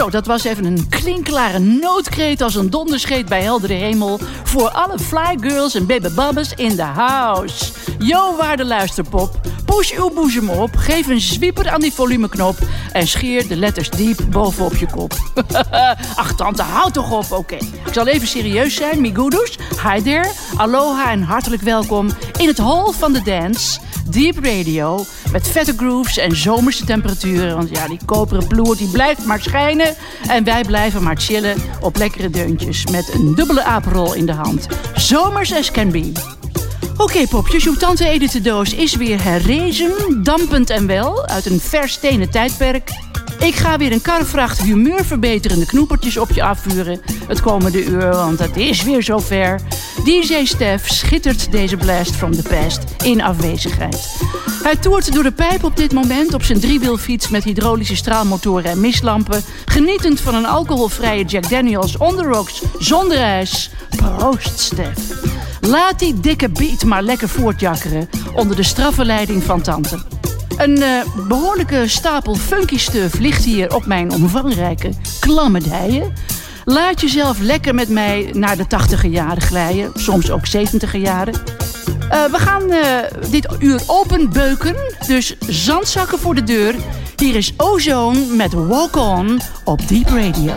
Zo, dat was even een klinkklare noodkreet als een donderscheet bij heldere hemel... voor alle fly girls en baby babbes in the house. Yo, waarde luisterpop, push uw boezem op... geef een zwieper aan die volumeknop... en scheer de letters diep bovenop je kop. Ach, tante, houd toch op, oké. Ik zal even serieus zijn, migudus, hi there... aloha en hartelijk welkom in het hall van de dance... Deep Radio met vette grooves en zomerse temperaturen. Want ja, die koperen ploer die blijft maar schijnen. En wij blijven maar chillen op lekkere deuntjes met een dubbele aperol in de hand. Zomers as can be. Oké popjes, uw tante Edith de Doos is weer herrezen, dampend en wel, uit een vers stenen tijdperk. Ik ga weer een karvracht humeurverbeterende knoepertjes op je afvuren het komende uur, want het is weer zover. DJ Stef schittert deze blast from the past in afwezigheid. Hij toert door de pijp op dit moment op zijn driewielfiets met hydraulische straalmotoren en mislampen, genietend van een alcoholvrije Jack Daniels on rocks zonder ijs. Proost Stef. Laat die dikke beat maar lekker voortjakkeren onder de straffe leiding van tante. Een eh, behoorlijke stapel funky stuff ligt hier op mijn omvangrijke klamme dijen. Laat jezelf lekker met mij naar de tachtiger jaren glijden, soms ook zeventiger jaren. Eh, we gaan eh, dit uur openbeuken, dus zandzakken voor de deur. Hier is Ozone met Walk On op Deep Radio.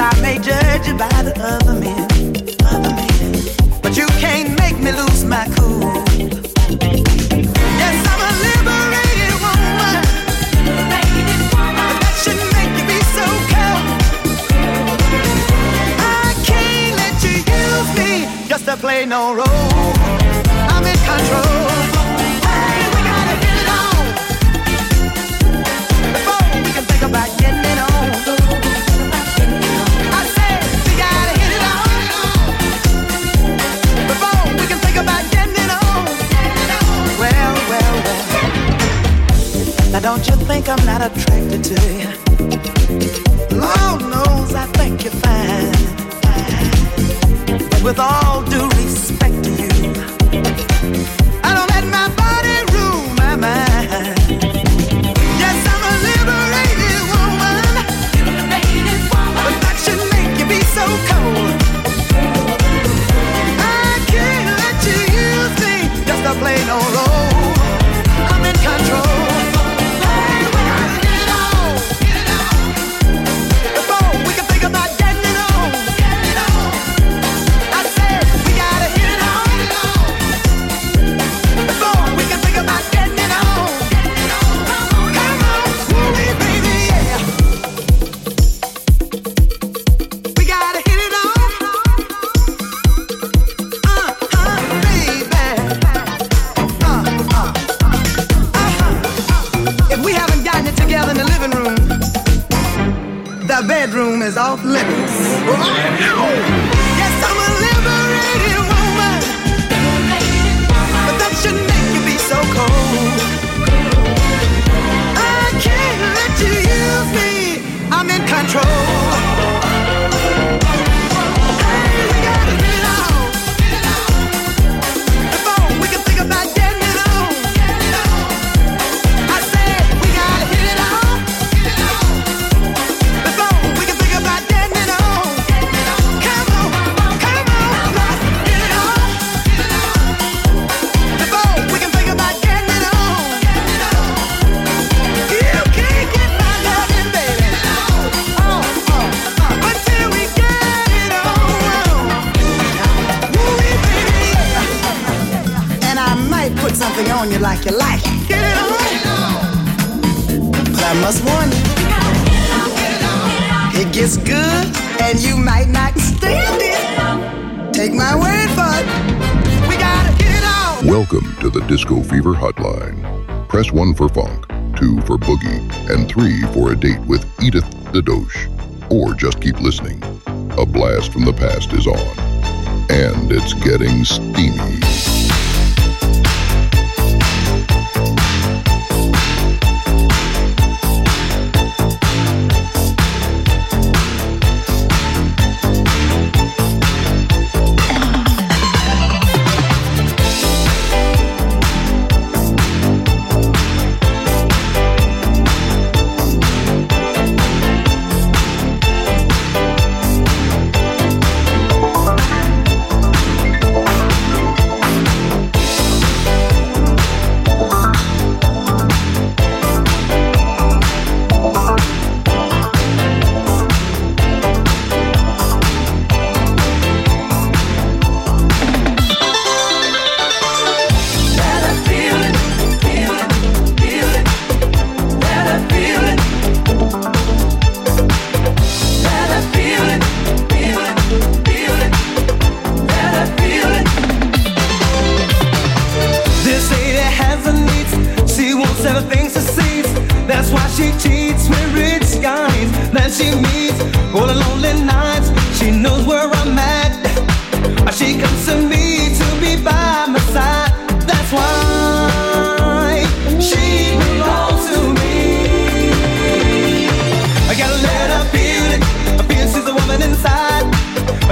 I may judge you by the other men, but you can't make me lose my cool. Yes, I'm a liberated woman, liberated that should make you be so cold. I can't let you use me just to play no role. or just keep listening. A blast from the past is on, and it's getting steamy.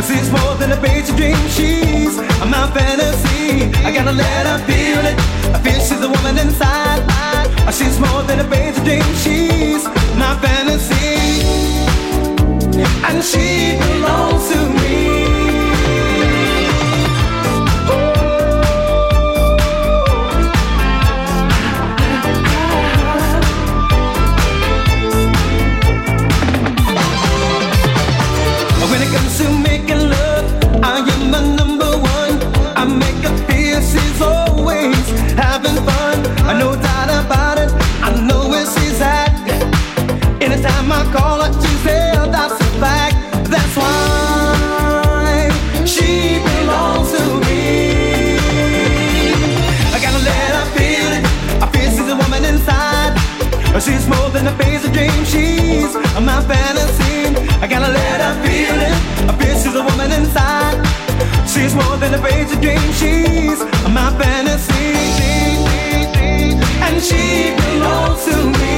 She's more than a basic dream. She's my fantasy. I gotta let her feel it. I feel she's a woman inside. She's more than a basic dream. She's my fantasy. And she belongs to me. She's more than a phase of dream. She's my fantasy. I gotta let her feel it. I feel she's a woman inside. She's more than a phase of dream. She's my fantasy. And she belongs to me.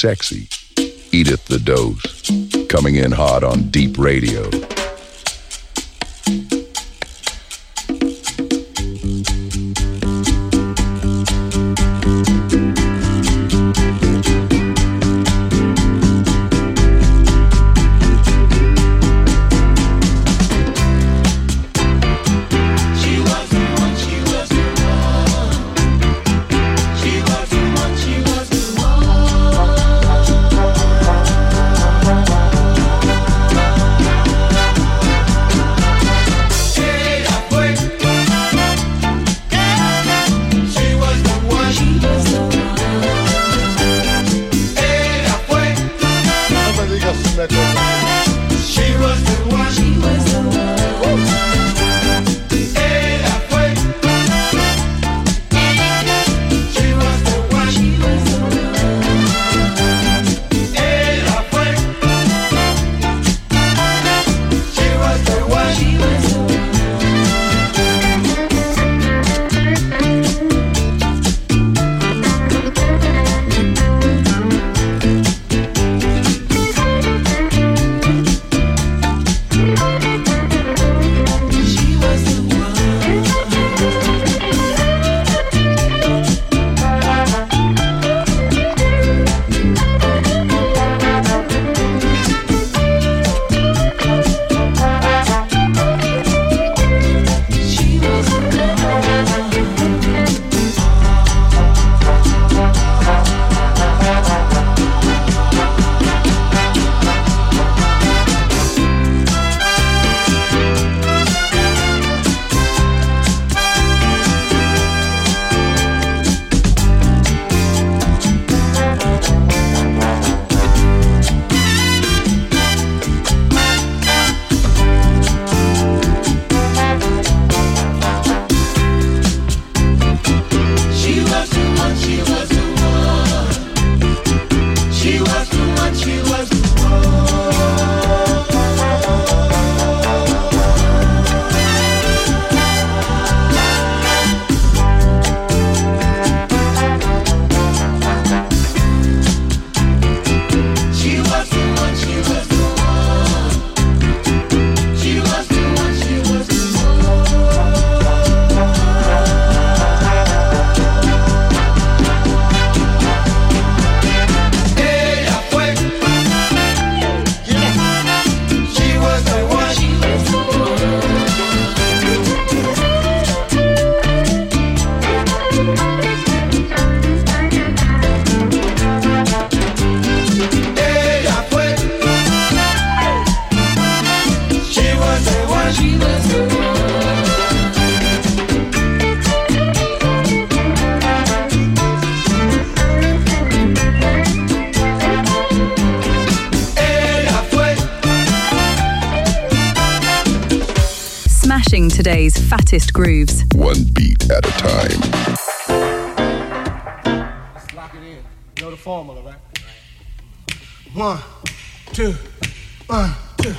sexy. Edith the Dose, coming in hot on Deep Radio. One, two, one, two.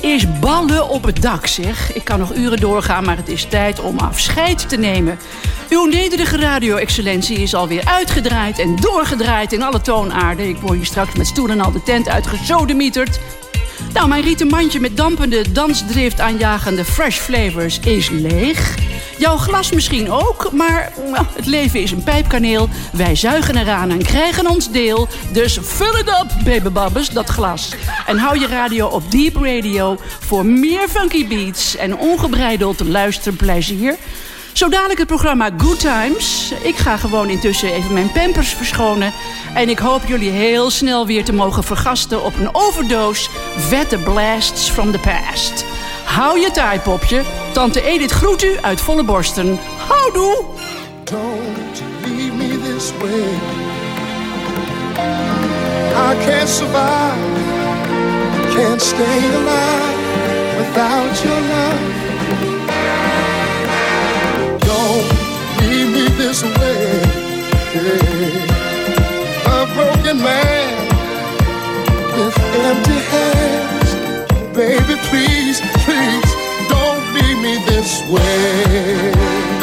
Is ballen op het dak, zeg. Ik kan nog uren doorgaan, maar het is tijd om afscheid te nemen. Uw nederige radio-excellentie is alweer uitgedraaid en doorgedraaid in alle toonaarden. Ik word hier straks met stoelen al de tent uitgesodemieterd. Nou, mijn rieten mandje met dampende, dansdrift aanjagende fresh flavors is leeg. Jouw glas misschien ook, maar nou, het leven is een pijpkaneel. Wij zuigen eraan en krijgen ons deel. Dus fill it up, babybabbes, dat glas. En hou je radio op Deep Radio voor meer funky beats en ongebreideld luisterplezier. Zo dadelijk het programma Good Times. Ik ga gewoon intussen even mijn pampers verschonen. En ik hoop jullie heel snel weer te mogen vergasten op een overdoos vette blasts from the past. Hou je taai, popje. Tante Edith groet u uit volle borsten. Houdoe! Don't leave me this way. I can't survive, can't stay alive without your love. Don't leave me this way. A broken man with empty hands. Baby, please, please, don't leave me this way.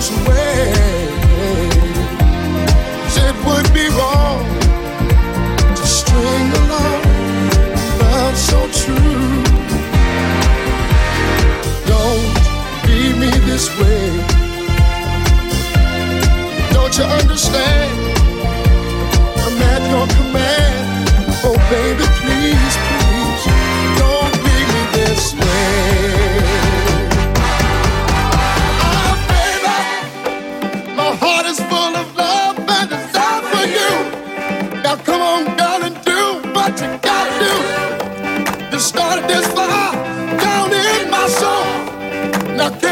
This way.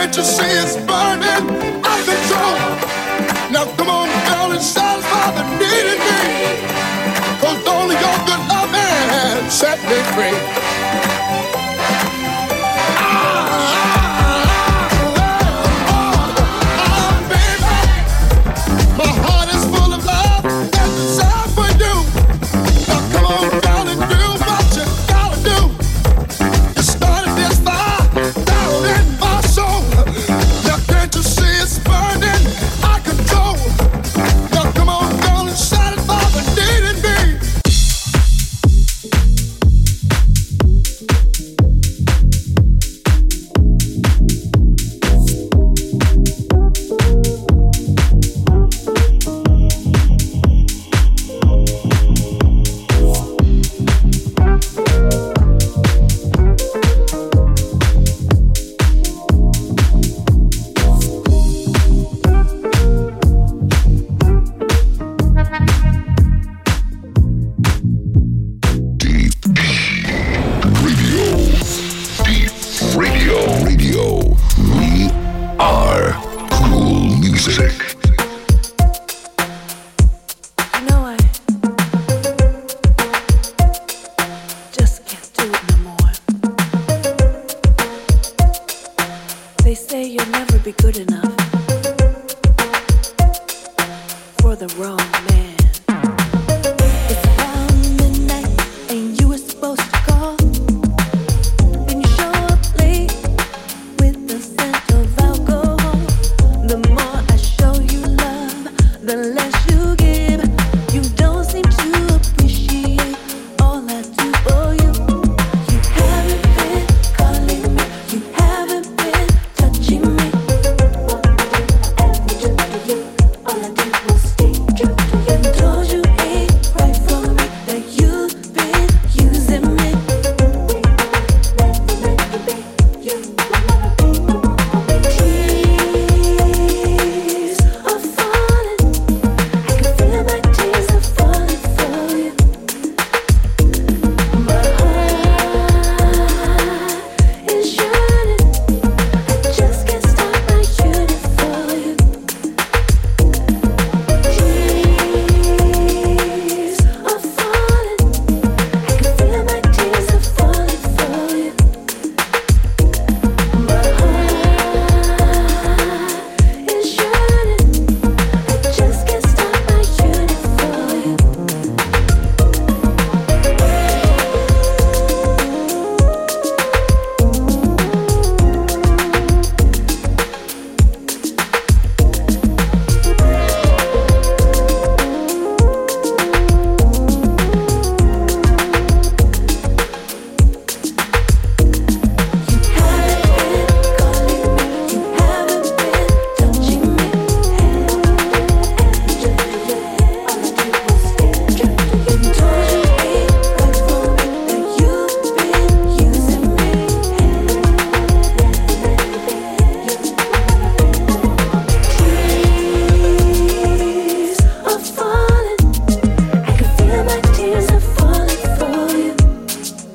Can't you see it's burning out of control? Now come on, girl, and satisfy the need in me. Cause only your good loving set me free.